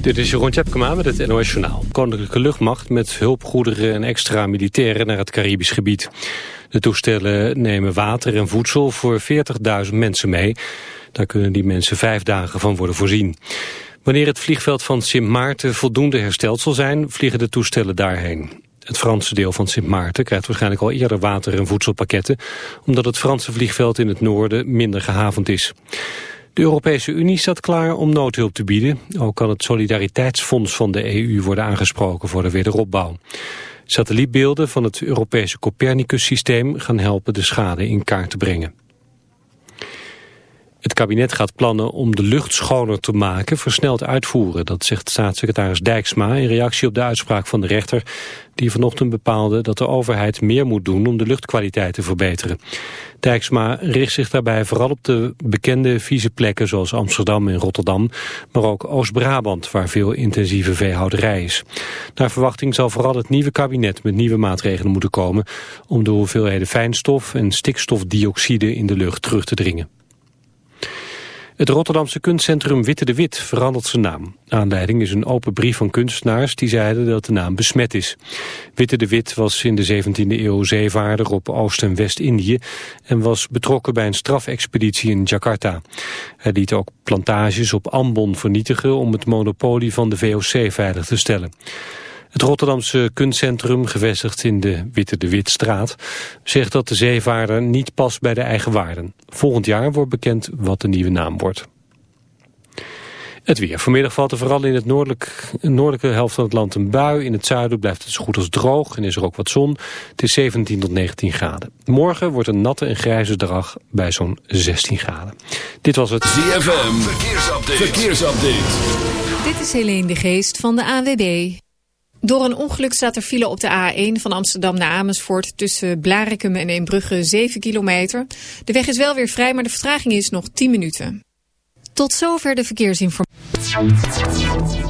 Dit is Jeroen Tjepkema met het NOS Journaal. Koninklijke Luchtmacht met hulpgoederen en extra militairen naar het Caribisch gebied. De toestellen nemen water en voedsel voor 40.000 mensen mee. Daar kunnen die mensen vijf dagen van worden voorzien. Wanneer het vliegveld van Sint Maarten voldoende hersteld zal zijn, vliegen de toestellen daarheen. Het Franse deel van Sint Maarten krijgt waarschijnlijk al eerder water- en voedselpakketten, omdat het Franse vliegveld in het noorden minder gehavend is. De Europese Unie staat klaar om noodhulp te bieden. Ook kan het Solidariteitsfonds van de EU worden aangesproken voor de wederopbouw. Satellietbeelden van het Europese Copernicus-systeem gaan helpen de schade in kaart te brengen. Het kabinet gaat plannen om de lucht schoner te maken versneld uitvoeren. Dat zegt staatssecretaris Dijksma in reactie op de uitspraak van de rechter... die vanochtend bepaalde dat de overheid meer moet doen om de luchtkwaliteit te verbeteren. Dijksma richt zich daarbij vooral op de bekende vieze plekken zoals Amsterdam en Rotterdam... maar ook Oost-Brabant waar veel intensieve veehouderij is. Naar verwachting zal vooral het nieuwe kabinet met nieuwe maatregelen moeten komen... om de hoeveelheden fijnstof en stikstofdioxide in de lucht terug te dringen. Het Rotterdamse kunstcentrum Witte de Wit verandert zijn naam. Aanleiding is een open brief van kunstenaars die zeiden dat de naam besmet is. Witte de Wit was in de 17e eeuw zeevaarder op Oost- en West-Indië... en was betrokken bij een strafexpeditie in Jakarta. Hij liet ook plantages op Ambon vernietigen om het monopolie van de VOC veilig te stellen. Het Rotterdamse kunstcentrum, gevestigd in de Witte de Witstraat, zegt dat de zeevaarder niet past bij de eigen waarden. Volgend jaar wordt bekend wat de nieuwe naam wordt. Het weer. Vanmiddag valt er vooral in het noordelijk, noordelijke helft van het land een bui. In het zuiden blijft het zo goed als droog en is er ook wat zon. Het is 17 tot 19 graden. Morgen wordt een natte en grijze dag bij zo'n 16 graden. Dit was het ZFM. Verkeersupdate. Verkeersupdate. Dit is Helene de Geest van de AWB. Door een ongeluk staat er file op de A1 van Amsterdam naar Amersfoort... tussen Blarikum en Eembrugge 7 kilometer. De weg is wel weer vrij, maar de vertraging is nog 10 minuten. Tot zover de verkeersinformatie.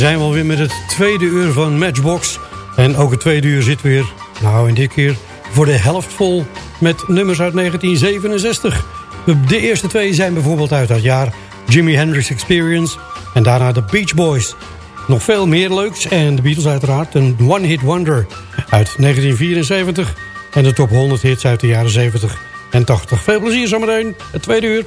zijn we alweer met het tweede uur van Matchbox. En ook het tweede uur zit weer, nou in dit keer, voor de helft vol met nummers uit 1967. De eerste twee zijn bijvoorbeeld uit dat jaar Jimi Hendrix Experience en daarna de Beach Boys. Nog veel meer leuks en de Beatles uiteraard, een One Hit Wonder uit 1974... en de top 100 hits uit de jaren 70 en 80. Veel plezier zometeen, het tweede uur.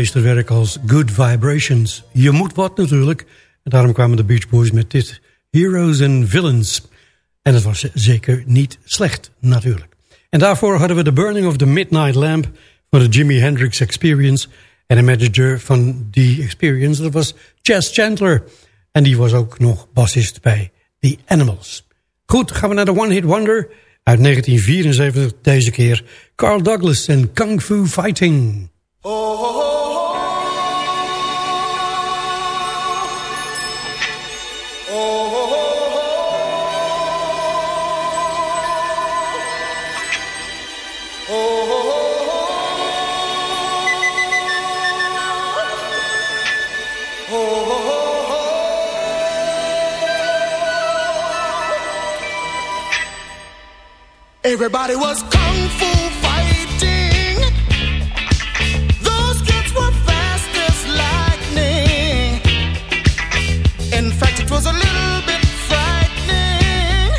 Meesterwerk als Good Vibrations? Je moet wat natuurlijk. En daarom kwamen de Beach Boys met dit Heroes and Villains. En het was zeker niet slecht natuurlijk. En daarvoor hadden we The Burning of the Midnight Lamp... van de Jimi Hendrix Experience. En de manager van die Experience, dat was Chess Chandler. En die was ook nog bassist bij The Animals. Goed, gaan we naar de One Hit Wonder... uit 1974 deze keer. Carl Douglas en Kung Fu Fighting. Everybody was kung fu fighting. Those kids were fast as lightning. In fact, it was a little bit frightening.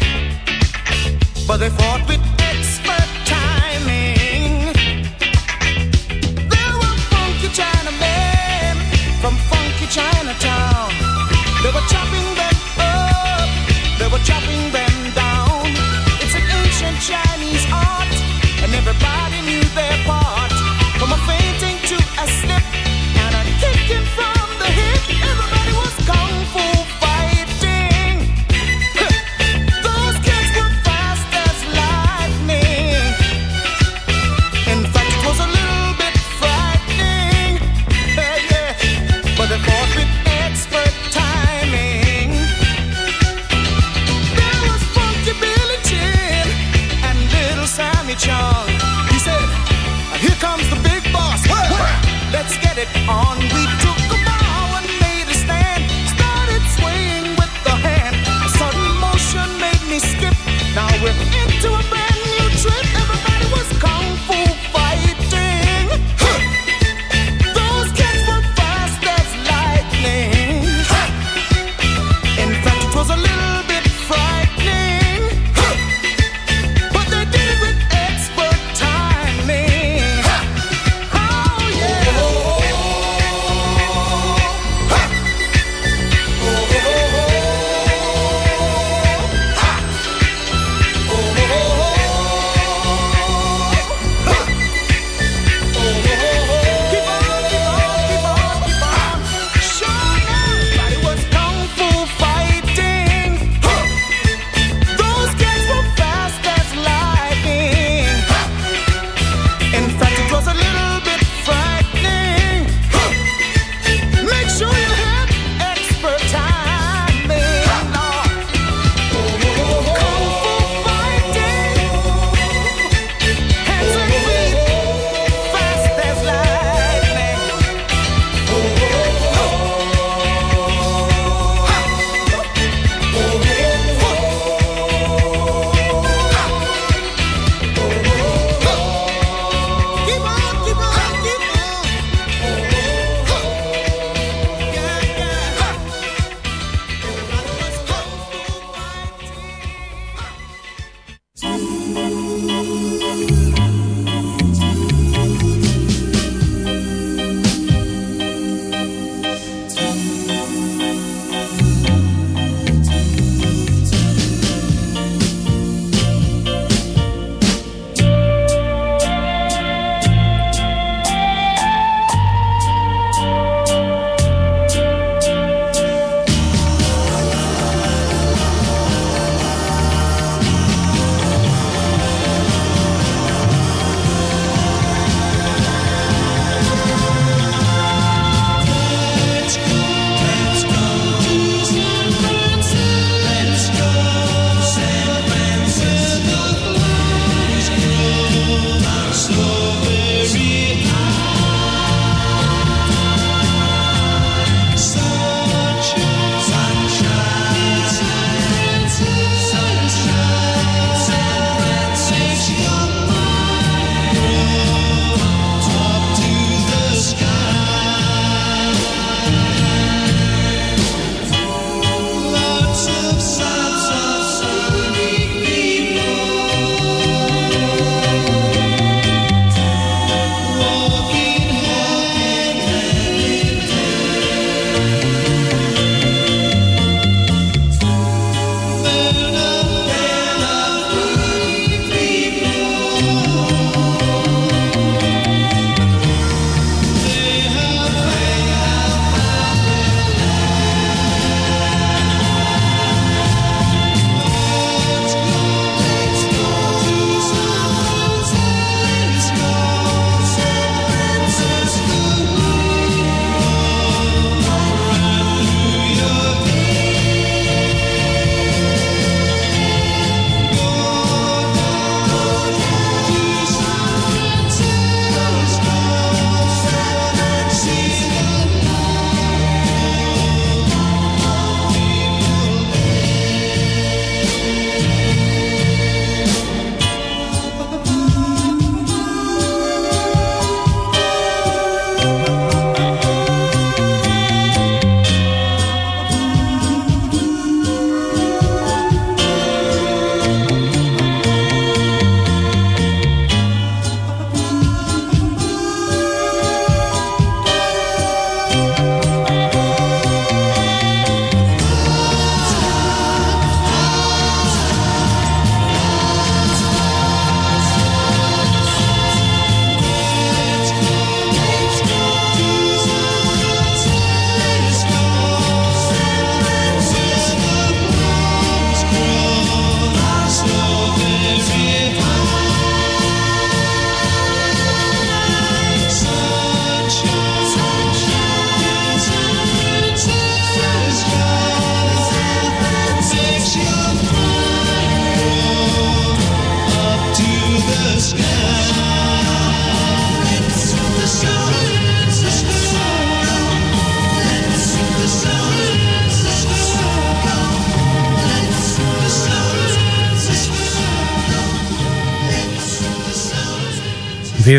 But they fought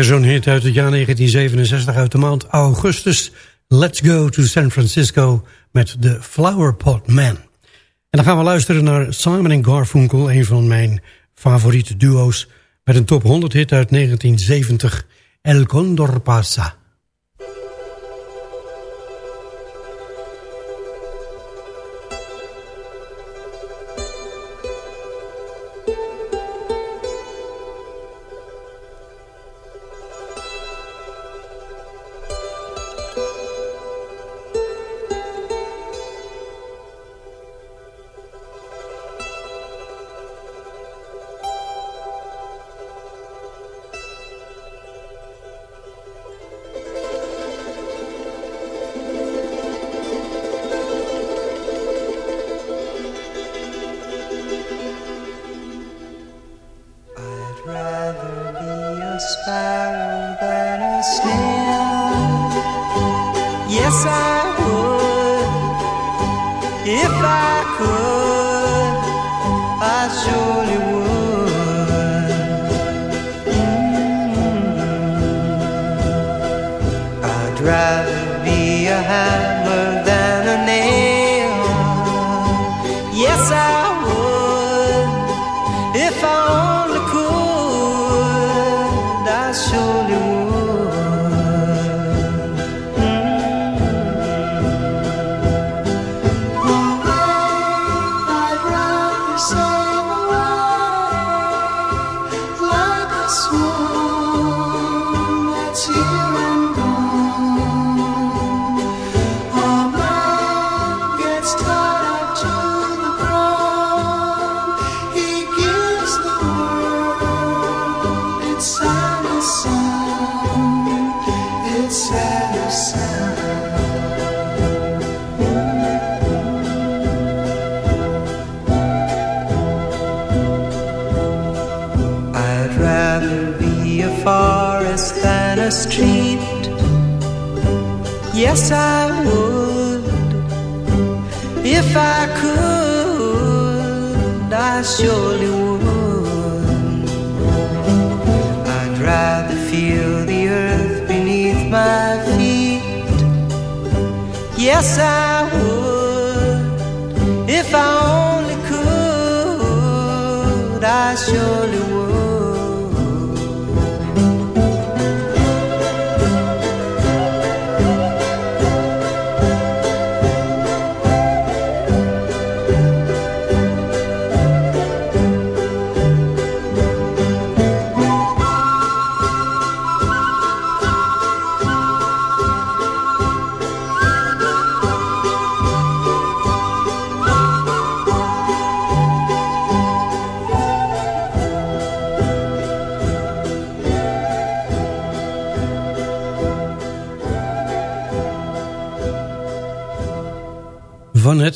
Weer zo'n hit uit het jaar 1967 uit de maand augustus. Let's go to San Francisco met The Flower Pot Man. En dan gaan we luisteren naar Simon Garfunkel, een van mijn favoriete duo's... met een top 100 hit uit 1970, El Condor Pasa. abaixo.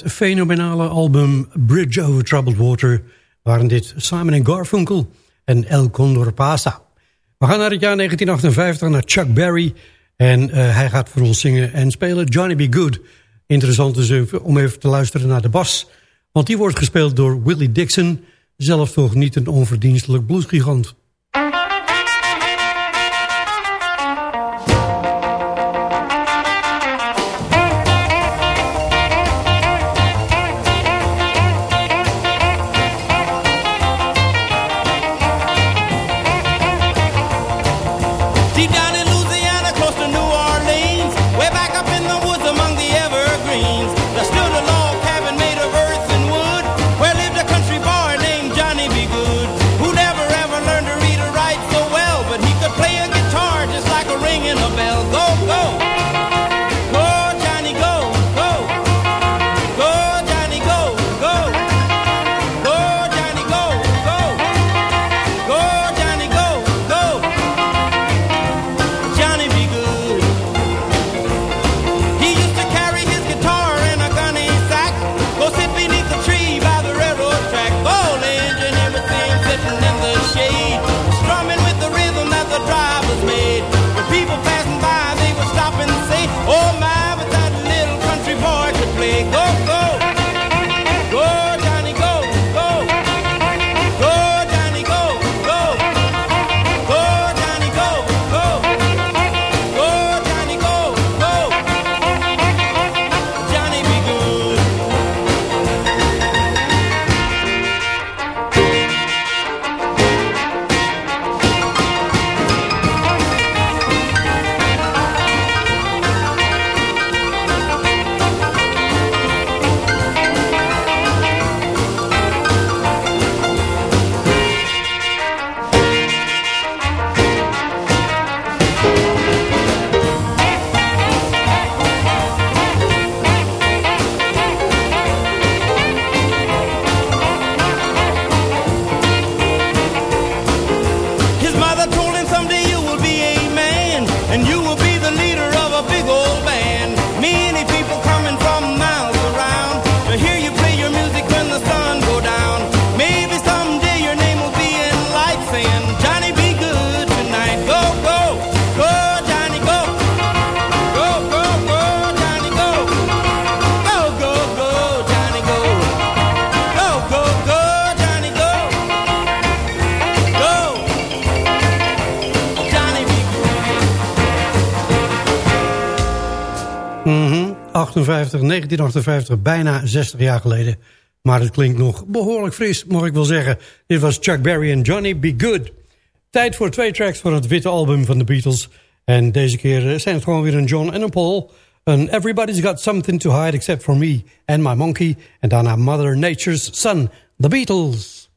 Fenomenale album Bridge Over Troubled Water... waren dit Simon Garfunkel en El Condor Pasa. We gaan naar het jaar 1958, naar Chuck Berry... en uh, hij gaat voor ons zingen en spelen Johnny B. Good. Interessant is even, om even te luisteren naar de bas... want die wordt gespeeld door Willie Dixon... zelf toch niet een onverdienstelijk bluesgigant. 1958, bijna 60 jaar geleden. Maar het klinkt nog behoorlijk fris, mag ik wel zeggen. Dit was Chuck Berry en Johnny Be Good. Tijd voor twee tracks van het witte album van de Beatles. En deze keer eh, zijn het gewoon weer een John en een Paul. Een Everybody's Got Something to Hide Except For Me and My Monkey. En daarna Mother Nature's Son, The Beatles.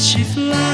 起风啦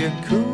your cool.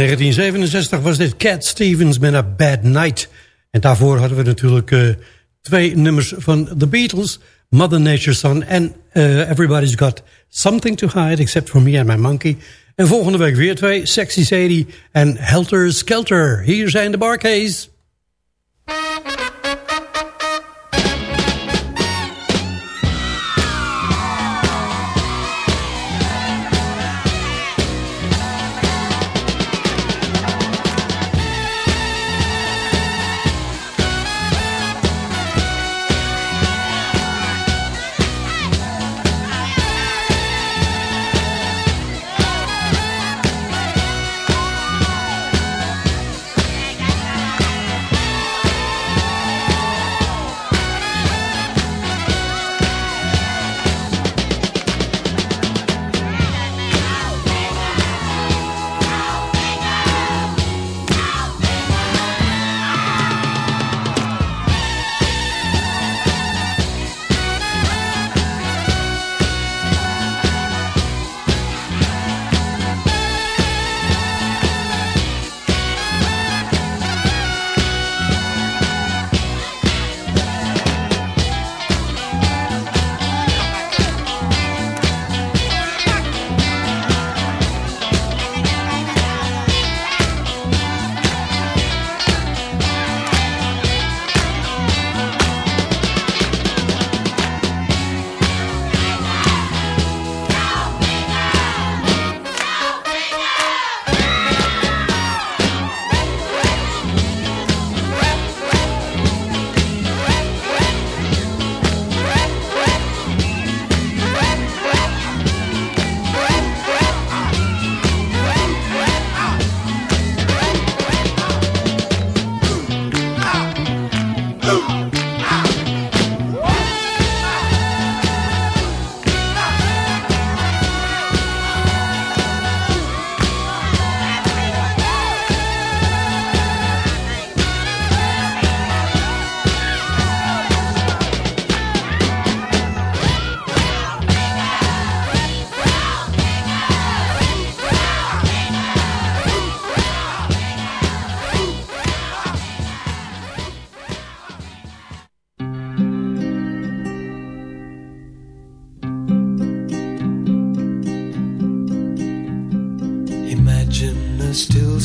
1967 was dit Cat Stevens met A Bad Night. En daarvoor hadden we natuurlijk eh, twee nummers van The Beatles... Mother Nature's Son en eh, Everybody's Got Something to Hide... Except for Me and My Monkey. En volgende week weer twee, Sexy Sadie en Helter Skelter. Hier zijn de Barcase.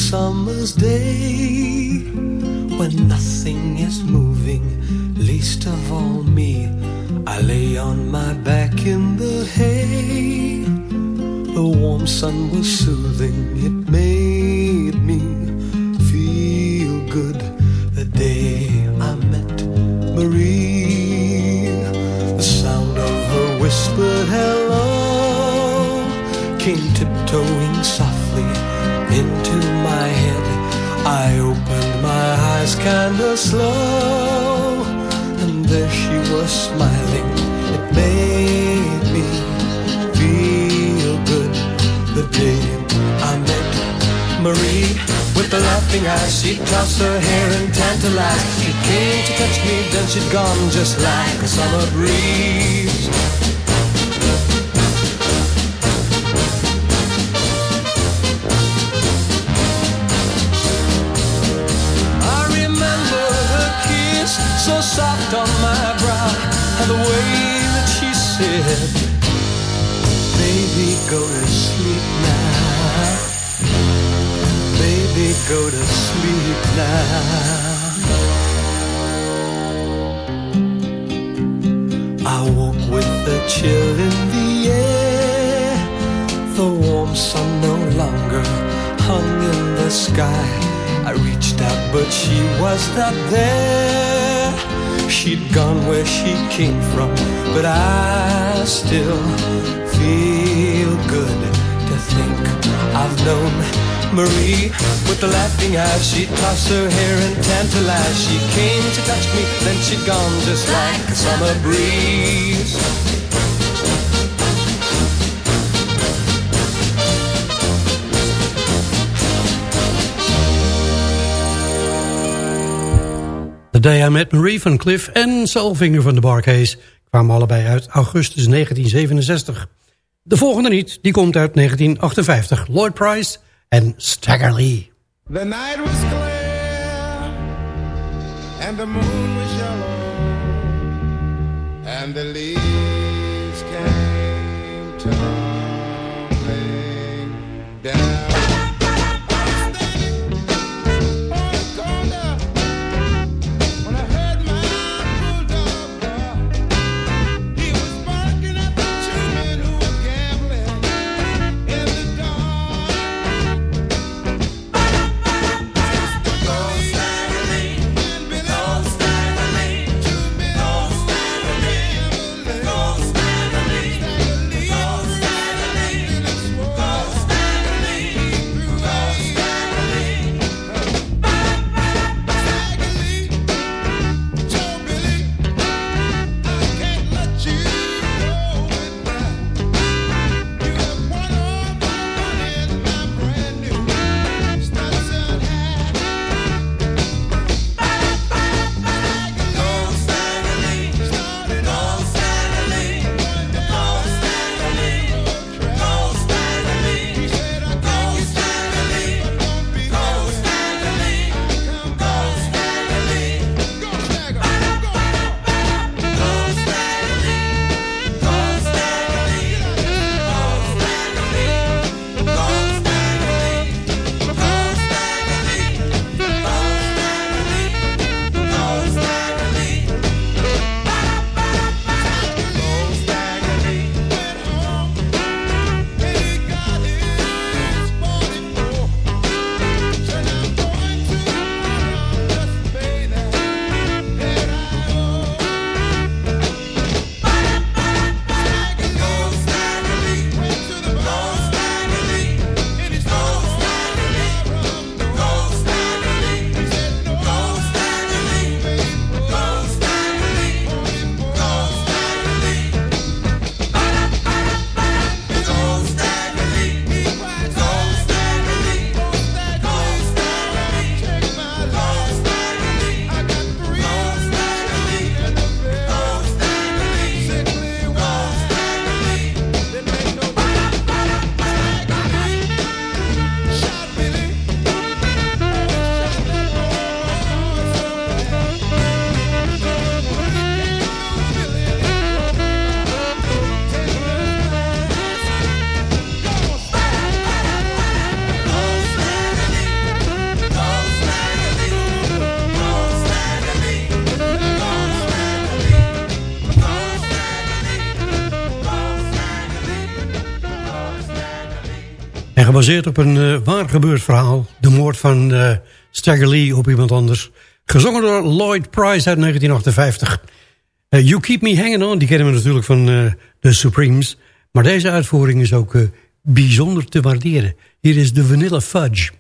Summer's day when nothing is moving, least of all me. I lay on my back in the hay. The warm sun was soothing, it I've known Marie with the laughing eyes. She tossed her hair and tantalized. She came to touch me, then she'd gone just like a summer breeze. The Day I Met Marie van Cliff en Soulfinger van de Barcase kwamen allebei uit augustus 1967. De volgende niet, die komt uit 1958. Lloyd Price en Stagger Lee. The night was clear and the moon was yellow and the leaves gebaseerd op een uh, waar gebeurd verhaal. De moord van uh, Stagger Lee op iemand anders. Gezongen door Lloyd Price uit 1958. Uh, you Keep Me Hanging On, die kennen we natuurlijk van de Supremes. Maar deze uitvoering is ook bijzonder te waarderen. Hier is de Vanilla Fudge.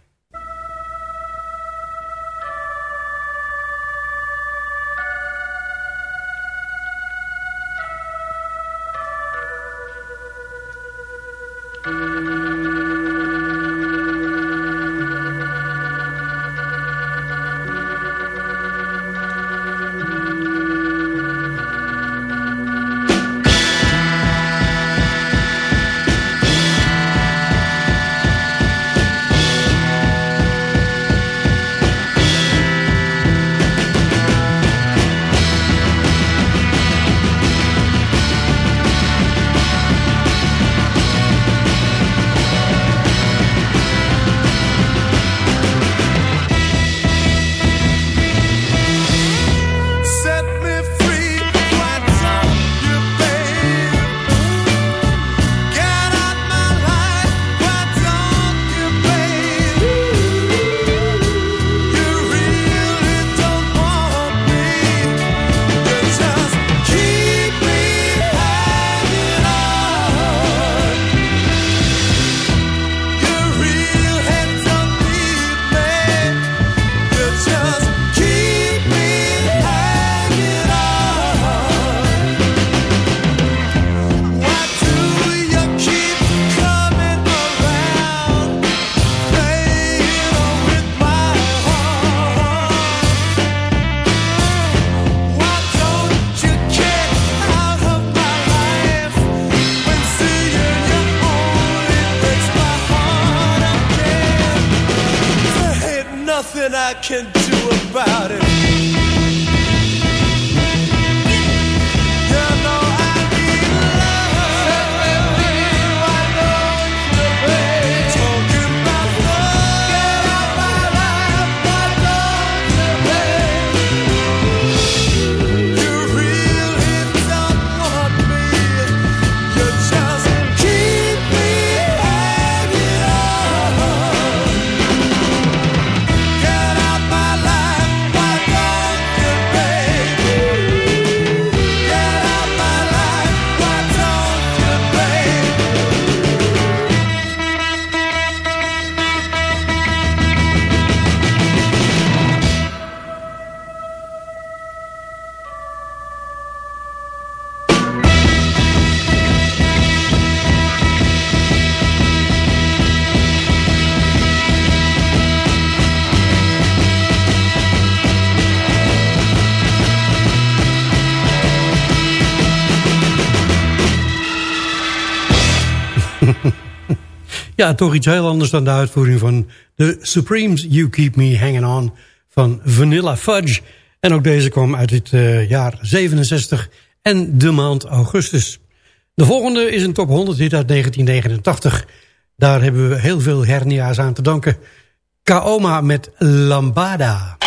Ja, toch iets heel anders dan de uitvoering van de Supremes You Keep Me Hanging On van Vanilla Fudge. En ook deze kwam uit het uh, jaar 67 en de maand augustus. De volgende is een top 100 hit uit 1989. Daar hebben we heel veel hernia's aan te danken. Kaoma met Lambada.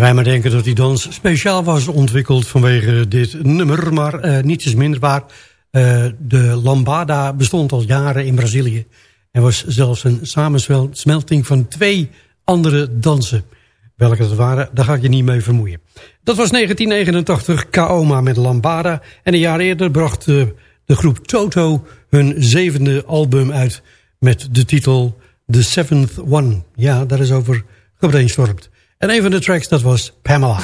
Wij maar denken dat die dans speciaal was ontwikkeld vanwege dit nummer. Maar eh, niets is minder waar. Eh, de lambada bestond al jaren in Brazilië. En was zelfs een samensmelting van twee andere dansen. Welke dat waren, daar ga ik je niet mee vermoeien. Dat was 1989, Kaoma met Lambada. En een jaar eerder bracht eh, de groep Toto hun zevende album uit... met de titel The Seventh One. Ja, daar is over gebrainstormd. En een van de tracks, dat was Pamela.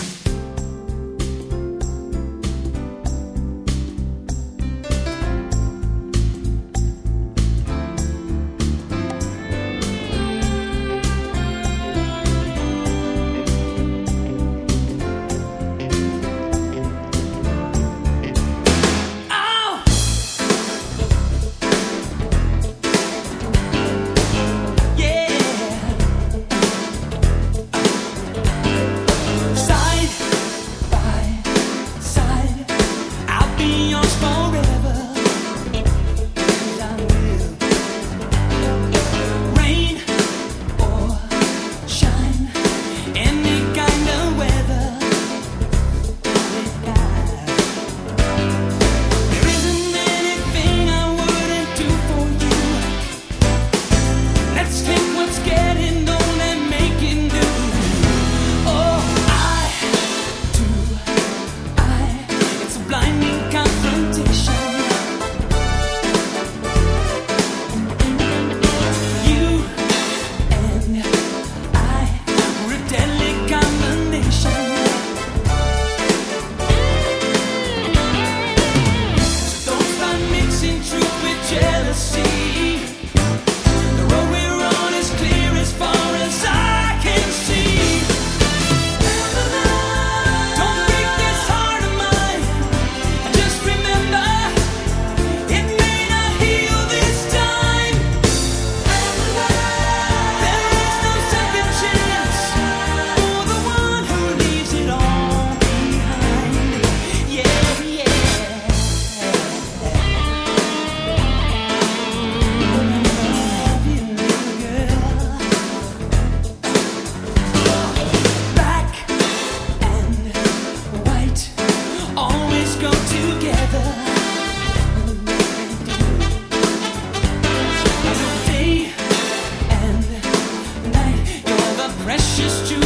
precious jewel.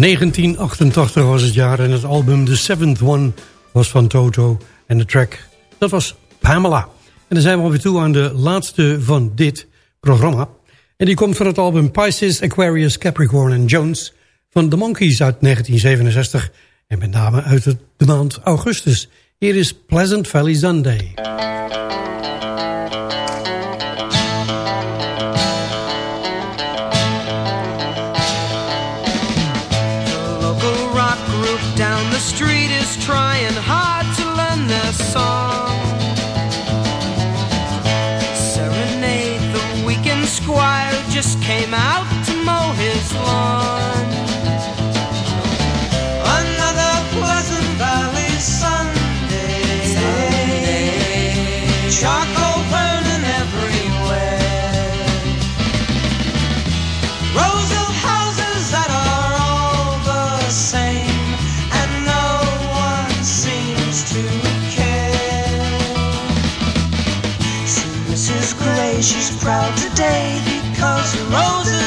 1988 was het jaar en het album The Seventh One was van Toto. En de track, dat was Pamela. En dan zijn we alweer toe aan de laatste van dit programma. En die komt van het album Pisces, Aquarius, Capricorn en Jones... van The Monkees uit 1967. En met name uit de maand augustus. Hier is Pleasant Valley Sunday. Proud today because the roses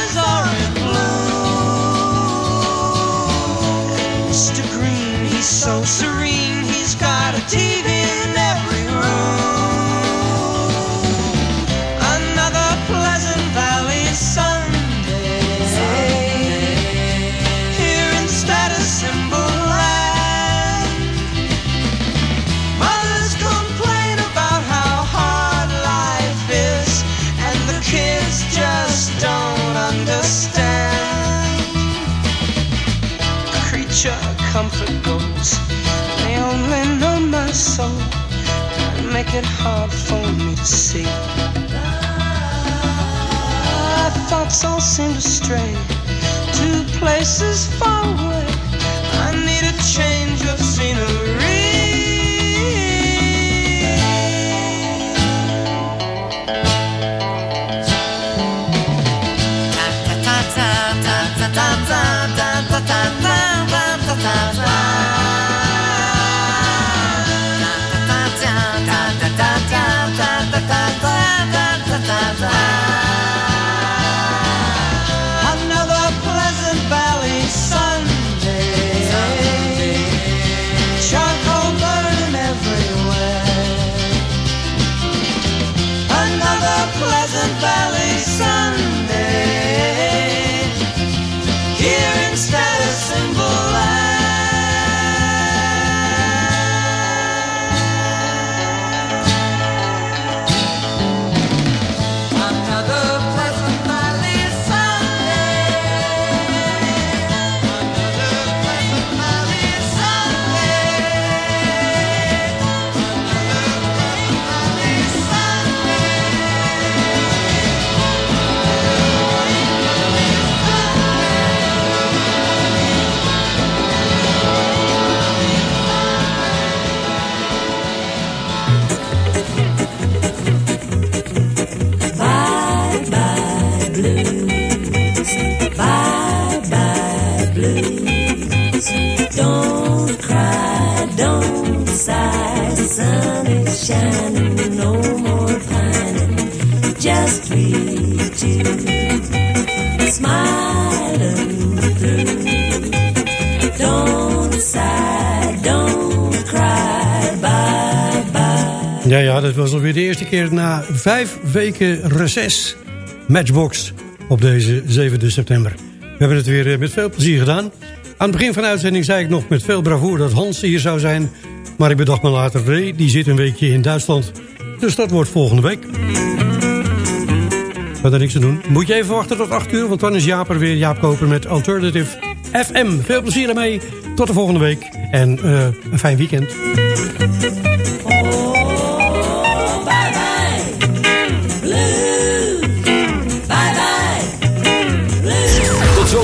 it hard for me to see. My thoughts all seem to stray to places far away. Vijf weken reces. Matchbox op deze 7 september. We hebben het weer eh, met veel plezier gedaan. Aan het begin van de uitzending zei ik nog met veel bravoer dat Hans hier zou zijn. Maar ik bedacht me later, die zit een weekje in Duitsland. Dus dat wordt volgende week. Verder niks te doen. Moet je even wachten tot 8 uur, want dan is Jaap er weer. Jaap Koper met Alternative FM. Veel plezier ermee. Tot de volgende week. En eh, een fijn weekend.